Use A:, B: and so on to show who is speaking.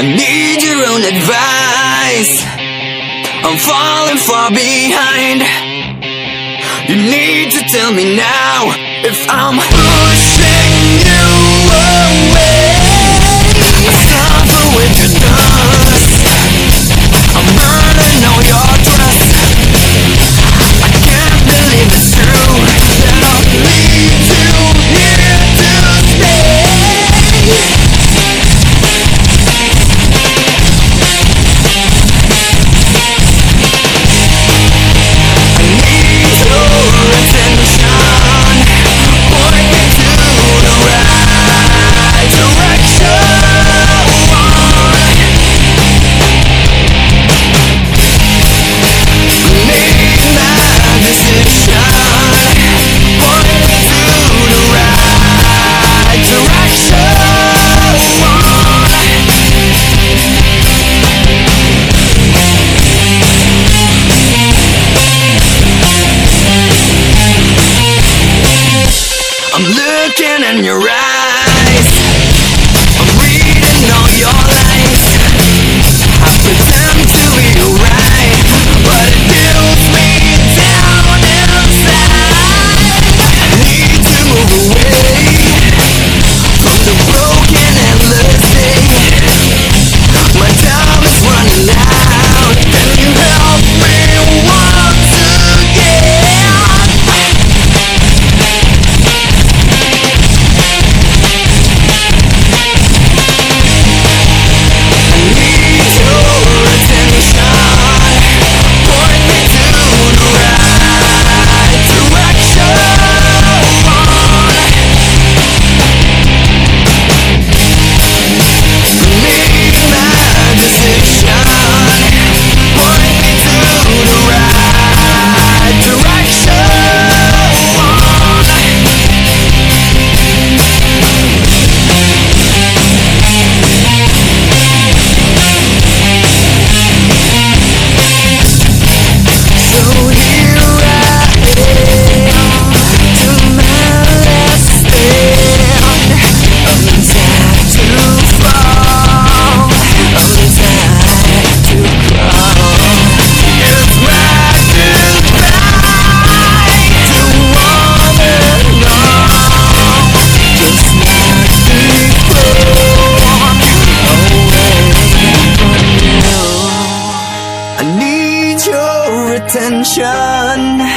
A: I need your own advice. I'm falling far behind. You need to tell me now if I'm pushing. I'm looking in your eyes. I'm reading all your lies. attention.